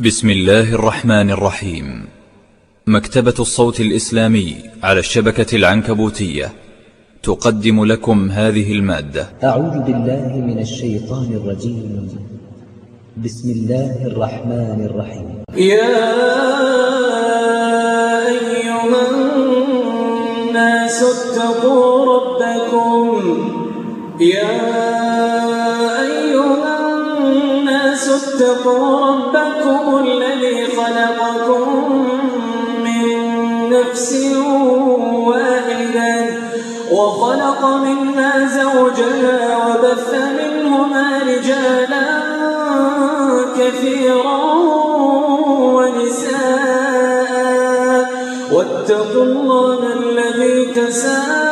بسم الله الرحمن الرحيم. مكتبة الصوت الإسلامي على الشبكة العنكبوتية تقدم لكم هذه المادة. أعوذ بالله من الشيطان الرجيم. بسم الله الرحمن الرحيم. يا أيها الناس اتقوا ربكم. يا الناس اتقوا ربكم الذي خلقكم من نفس واحدة وخلق منها زوجها وبث منهما رجالا كثيرا ونساء واتقوا الله الذي تساءلون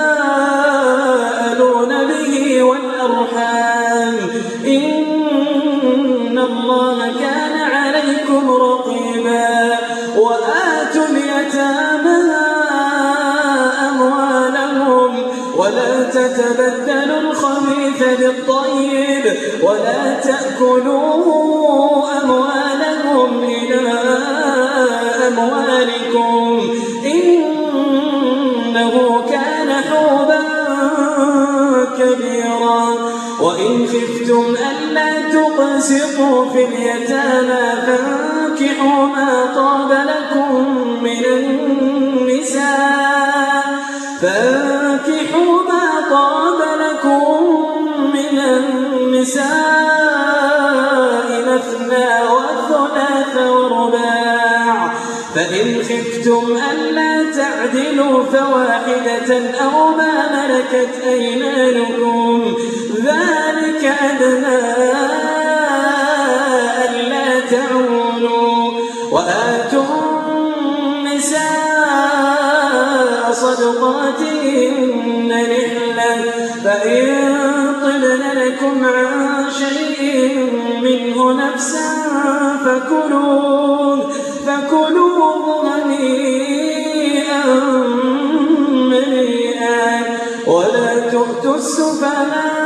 عليكم رقيبا وآتوا اليتامى أموالهم ولا تتبدلوا الخبيث بالطيب ولا تأكلوا أموالهم إلى أموالكم إنه كان حوبا كبيرا وإن خفتم ألا تقسطوا في اليتامى فانكحوا ما طاب لكم من النساء. فانكحوا ما طاب لكم من النساء مثنى وثلاث ورباع. فإن خفتم ألا تعدلوا فواحدة أو ما ملكت أيمانكم ذلك أدنى ألا تعولوا وآتوا النساء صدقاتهن نحلة فإن طبن لكم عن شيء منه نفسا فكلوه فكلوه هنيئا مريئا ولا تؤتوا السفهاء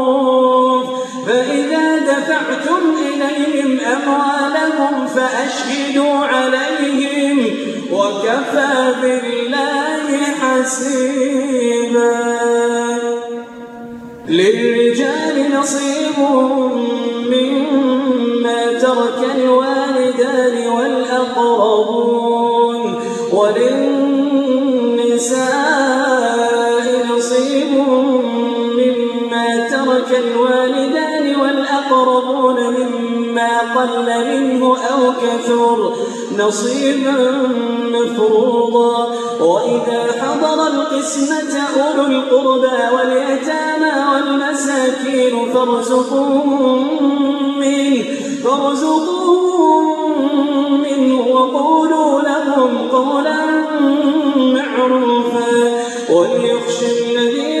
دفعتم إليهم أموالهم فأشهدوا عليهم وكفى بالله حسيبا. للرجال نصيب مما ترك الوالدان والأقربون وللنساء نصيب مما ترك الوالدان والأقربون مما قل منه أو كثر نصيبا مفروضا. وإذا حضر القسمة أولو القربى واليتامى والمساكين فارزقوهم منه فارزقوهم منه وقولوا لهم قولا معروفا. وليخشى الذين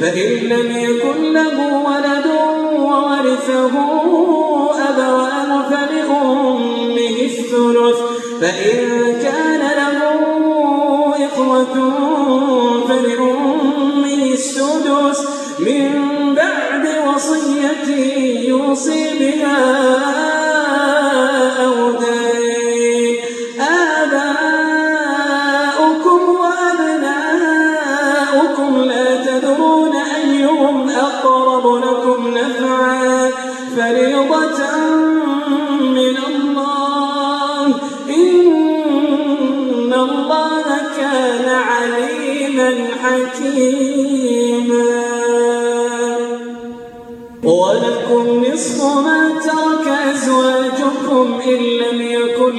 فإن لم يكن له ولد وورثه أبوان فلأمه الثلث. فإن كان له إخوة فلأمه السدس. من بعد وصية يوصي بها أو دين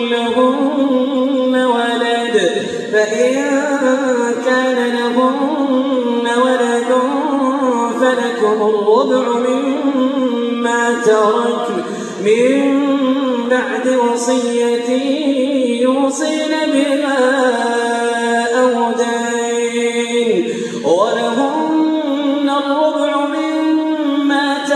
لهن ولد. فإن كان لهن ولد فلكم الربع مما ترك. من بعد وصية يوصين بها أو دين. ولهن الربع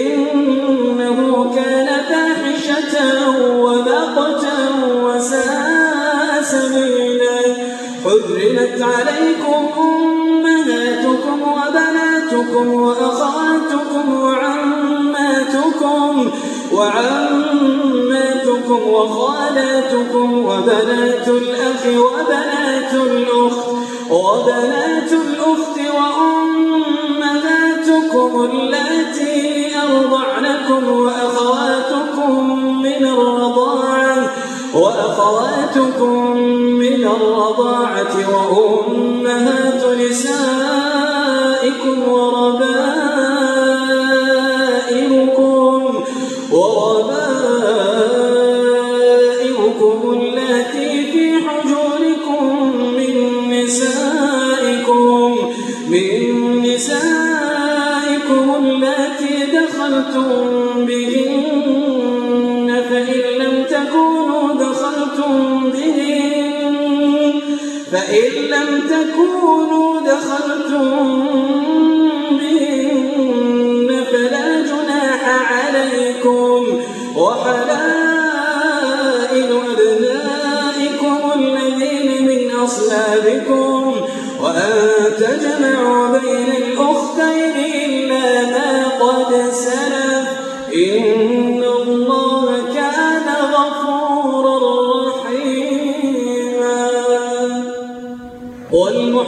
إنه كان فاحشة ومقتا وساء سبيلا. حرمت عليكم أمهاتكم وبناتكم وأخواتكم وعماتكم وعماتكم وخالاتكم وبنات الأخ وبنات الأخت وبنات الأخت وأمهات زوجتكم التي أرضعنكم وأخواتكم من الرضاعة وأخواتكم من الرضاعة وأمهات نسائكم وربائكم وربائكم لم تكونوا دخلتم بهن فلا جناح عليكم وحلائل أبنائكم الذين من أصلابكم وأن تجمعوا بين الأخرى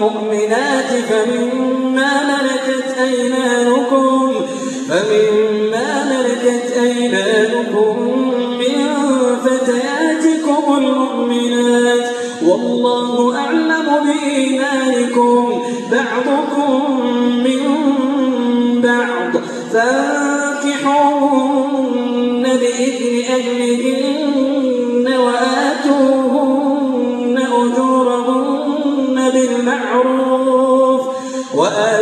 والمؤمنات فمما ملكت أيمانكم فمما ملكت أيمانكم من فتياتكم المؤمنات. والله أعلم بإيمانكم بعضكم من بعض. فانكحوهن بإذن أهلهن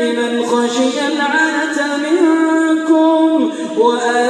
لمن خشي العنة منكم وأن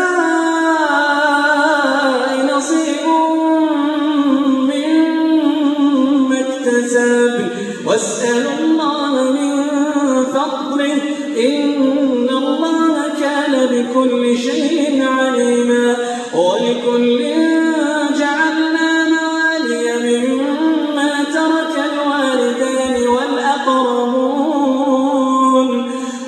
بكل شيء عليما ولكل جعلنا موالي مما ترك الوالدان والأقربون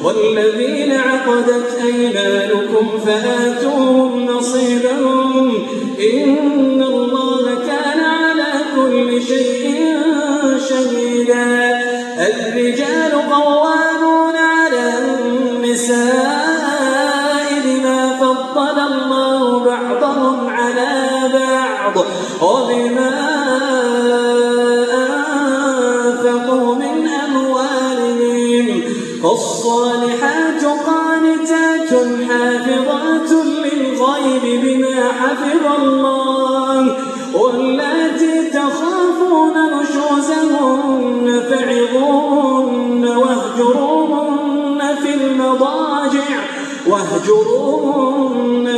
والذين عقدت أيمانكم فآتوهم نصيبهم إن الله كان على كل شيء شهيدا الرجال قوامون على النساء بعض وبما أنفقوا من أموالهم فالصالحات قانتات حافظات للغيب بما حفظ الله واللاتي تخافون نشوزهن فعظوهن واهجروهن في المضاجع واهجروهن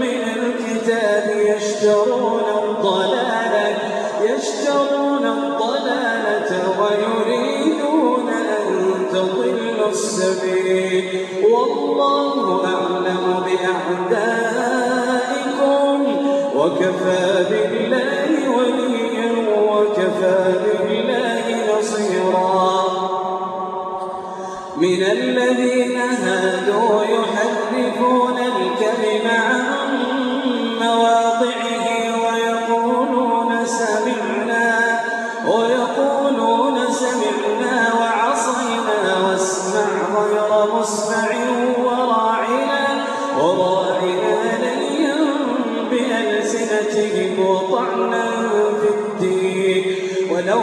من الكتاب يشترون الضلالة يشترون الضلالة ويريدون أن تضل السبيل. والله أعلم بأعدائكم. وكفى بالله وليا وكفى بالله نصيرا. من الذين هادوا يحرفون بألسنتهم وطعنا في الدين. ولو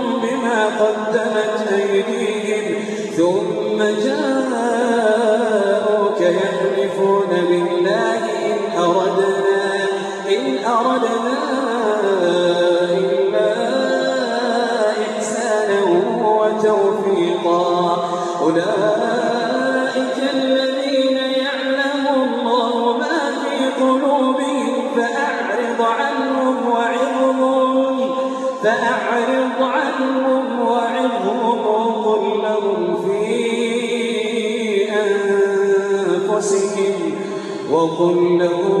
قدمت أيديهم ثم جاءوك يحلفون بالله إن أردنا إن أردنا إلا إحسانا وتوفيقا. أولئك وقل له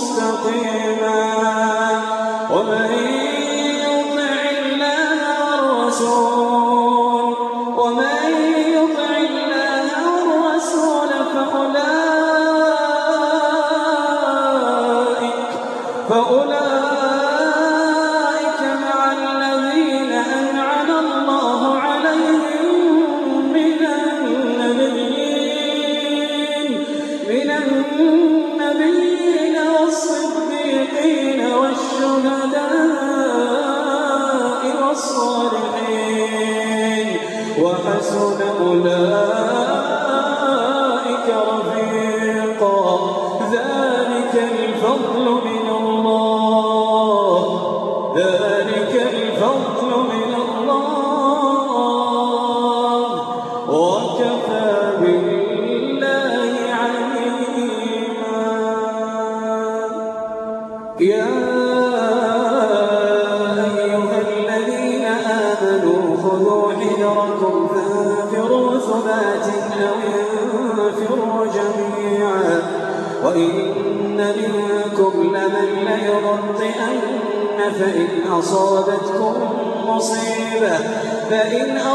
مستقيما. ومن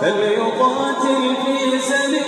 فليقاتل في سبيل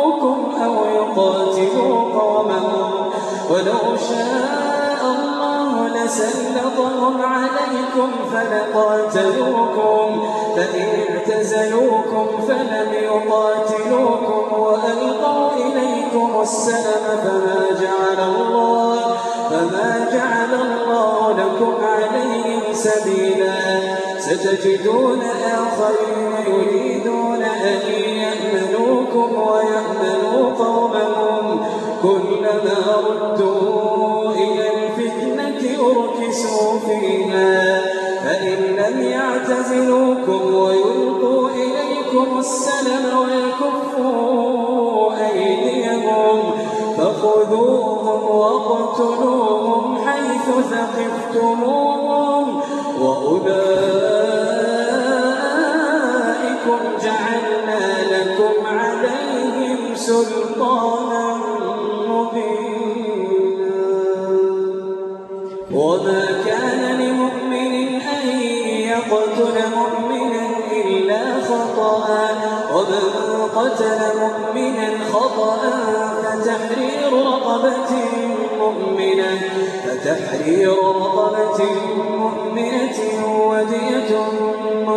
أو يقاتلوا ولو شاء الله لسلطهم عليكم فلقاتلوكم فإن اعتزلوكم فلم يقاتلوكم وألقوا إليكم السلم فما جعل الله فما جعل الله لكم عليهم سبيلا. ستجدون آخرين يريدون أن يأمنوكم ويأمنوا قومهم. كلما ردوا إلى الفتنة أركسوا فيها. فإن لم يعتزلوكم ويلقوا إليكم السلم ويكفوا أيديهم فخذوهم واقتلوهم حيث ثقفتموهم وأولئكم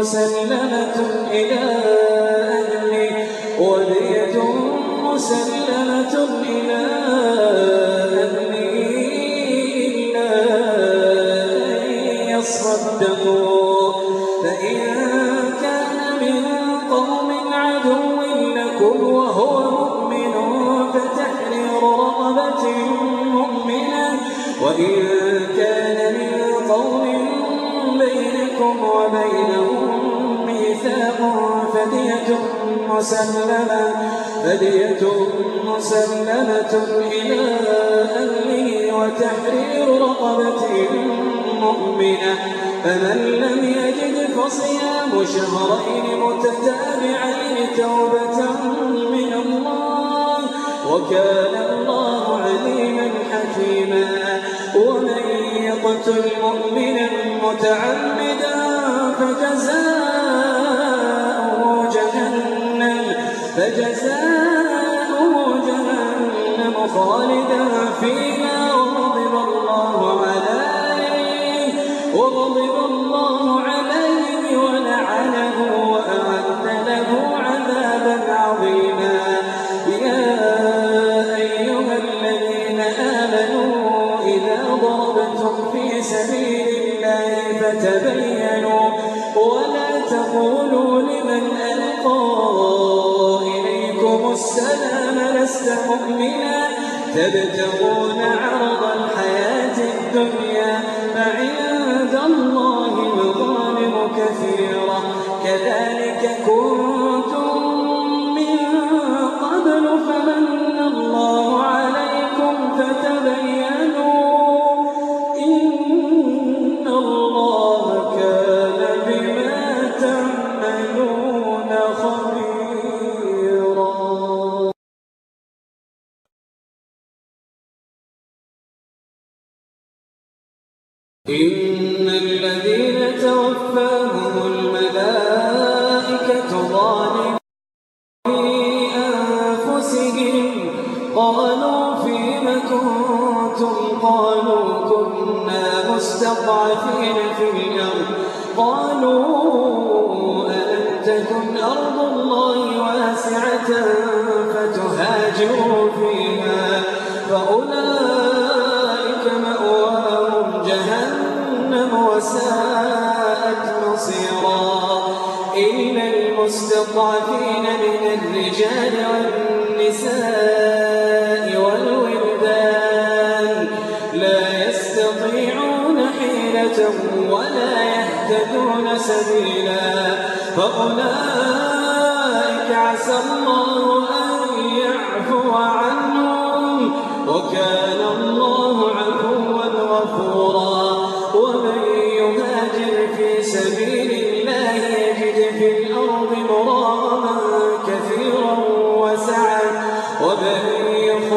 مسلمة وتحرير رقبة مؤمنة. فمن لم يجد فصيام شهرين متتابعين توبة من الله وكان الله عليما حكيما. ومن يقتل مؤمنا متعمدا فجزاؤه جهنم. فجزاؤه جهنم خالدا فيها لست مؤمنا تبتغون عرض الحياة الدنيا فعند الله مظالم كثيرة. كذلك كنتم من قبل فمن الله عليكم فتبينوا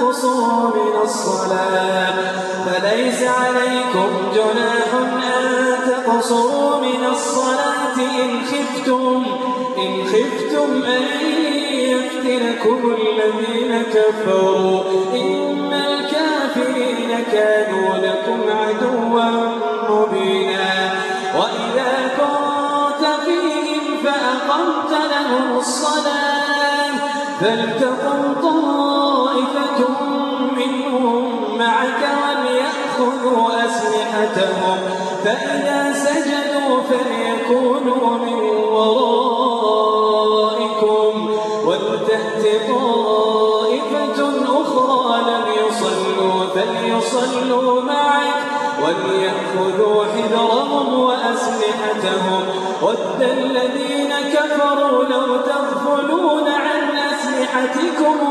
أن تقصروا من الصلاة. فليس عليكم جناح أن تقصروا من الصلاة إن خفتم إن خفتم أن يفتنكم الذين كفروا. إن الكافرين كانوا لكم عدوا مبينا. وإذا كنت فيهم فأقمت لهم الصلاة. فلتقم طائفة طائفة أخرى لم يصلوا فليصلوا معك وليأخذوا حذرهم وأسلحتهم. ود الذين كفروا لو تغفلون عن أسلحتكم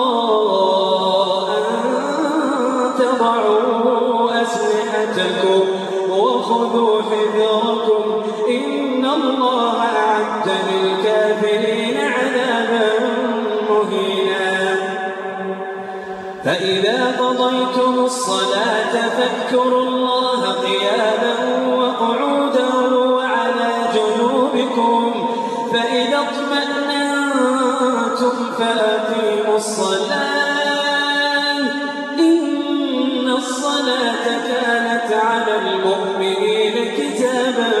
وخذوا حذركم إن الله أعد للكافرين عذابا مهينا. فإذا قضيتم الصلاة فاذكروا الله قياما وقعودا وعلى جنوبكم. فإذا فأقيموا الصلاة. الصلاة كانت على المؤمنين كتابا.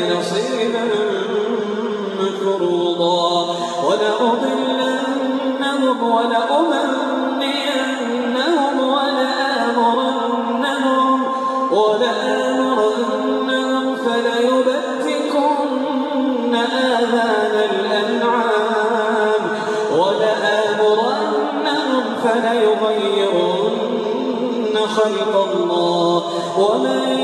نصيبا ولأضلنهم ولأمنينهم ولآمرنهم ولآمرنهم فليبتكن آذان الأنعام ولآمرنهم فليغيرن خلق الله ومن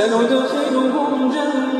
سندخلهم جنات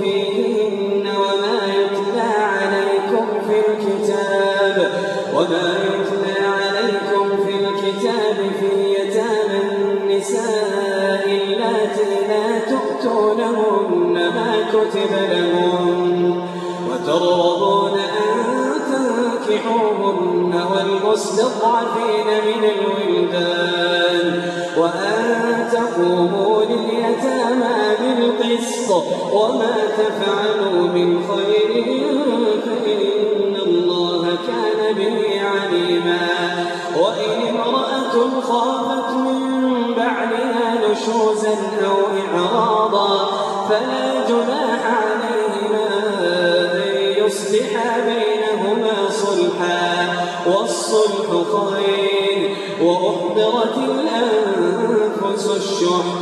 فيهن وما يتلى عليكم في الكتاب في يتامى النساء اللاتي لا تؤتونهن ما كتب لهن وترغبون أن تنكحوهن والمستضعفين من الولدان وأن تقوموا لليتامى بالقسط وما تفعلوا من خير فإن الله كان به عليما. وإن امرأة خافت من بعدها نشوزا أو إعراضا فلا جناح عليهما أن يصلحا بينهما صلحا. والصلح خير وأحضرت الأنفس الشح.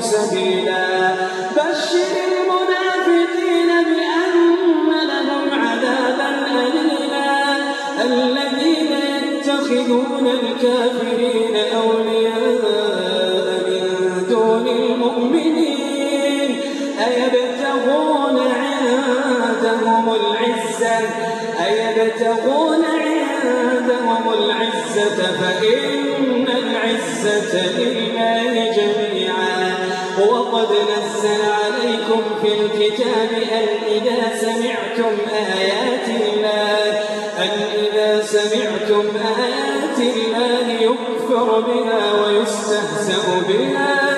سبيلا. بشر المنافقين بأن لهم عذابا الذين يتخذون الكافرين أولياء من دون المؤمنين. أيبتغون عندهم العزة؟ أيبتغون عندهم العزة فإن العزة لله جميعا. وقد نزل عليكم في الكتاب أن إذا سمعتم آيات الله أن إذا سمعتم آيات الله يكفر بها ويستهزأ بها.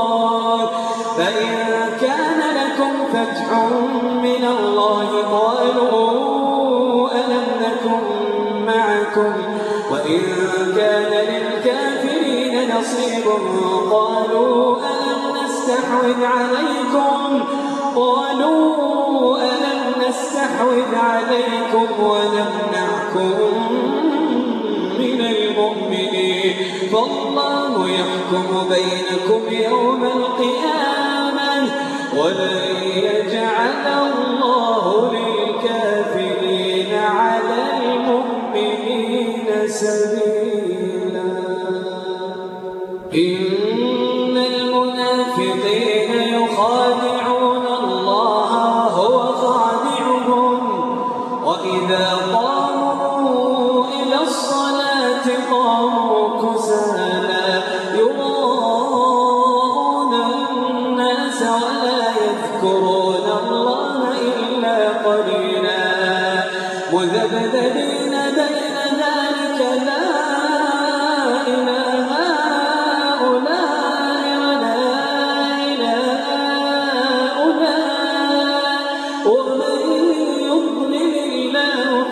فإن كان لكم فتح من الله قالوا ألم نكن معكم وإن كان للكافرين نصيب قالوا ألم نستحوذ عليكم قالوا ألم نستحوذ عليكم من المؤمنين فالله يحكم بينكم يوم القيامة سبيلا.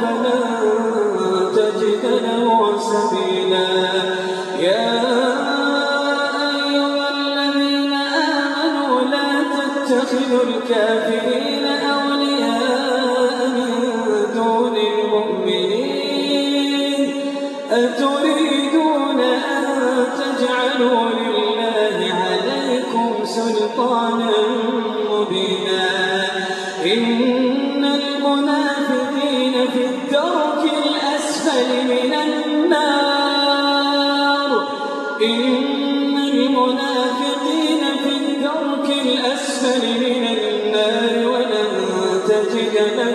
الله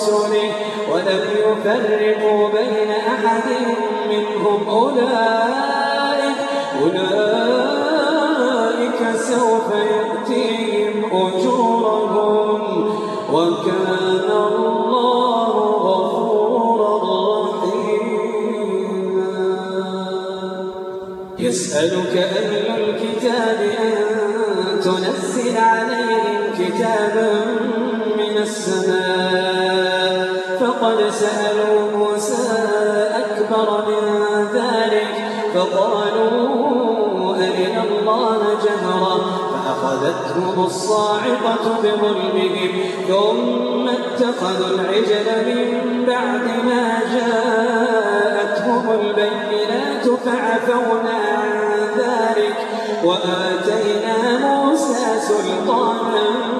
ورسله ولم يفرقوا بين أحد منهم. أولئك أولئك سوف يأتيهم أجورهم. وكان الله غفورا رحيما. يسألك أن أكبر من ذلك فقالوا أرنا الله جهرا فأخذتهم الصاعقة بظلمهم ثم اتخذوا العجل من بعد ما جاءتهم البينات فعفونا عن ذلك وآتينا موسى سلطانا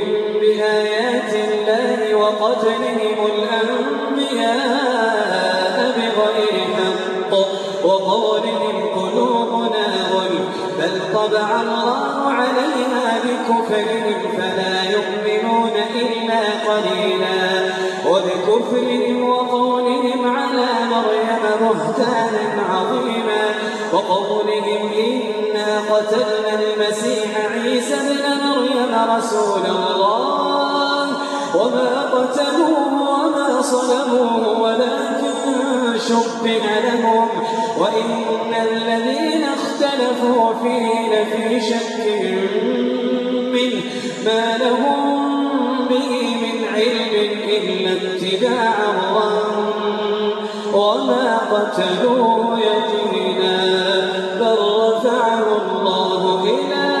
بآيات الله وقتلهم الأنبياء بغير حق وقولهم قلوبنا غلف بل طبع الله عليها بكفرهم فلا يؤمنون إلا قليلا وبكفرهم وقولهم على مريم بهتانا عظيما وقولهم إنا قتلنا المسيح عيسى ابن مريم رسول الله وما قتلوه وما صلبوه ولكن شبه لهم وإن الذين اختلفوا فيه لفي شك منه ما لهم به من علم إلا اتباع الظن وما قتلوه يقينا بل رفعه الله إليه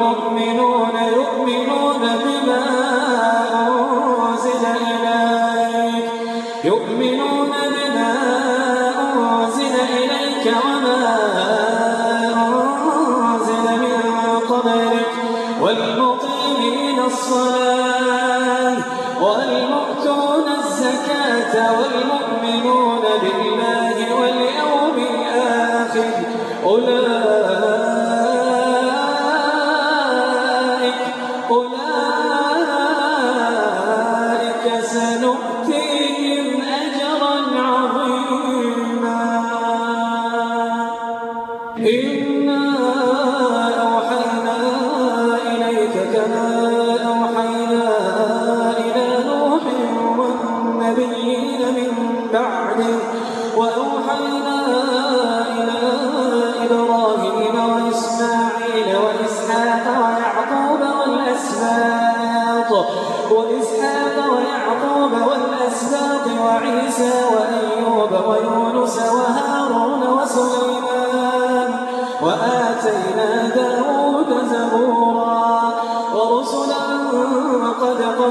والمؤمنون يؤمنون بما أنزل إليك. يؤمنون بما أنزل إليك وما أنزل من قبلك. والمقيمين الصلاة والمؤتون الزكاة والمؤمنون بالله واليوم الآخر. أولئك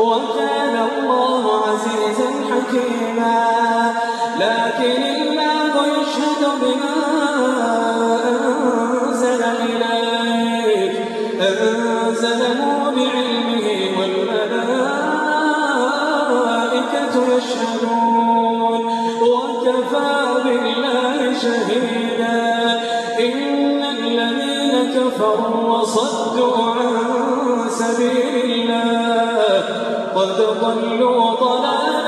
وكان الله عزيزا حكيما. لكن الله يشهد بما أنزل أنزله بعلمه يشهدون. شهيدا. إن الذين كفروا وصدوا عن سبيل الله قد ضلوا ضلالا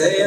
Yes,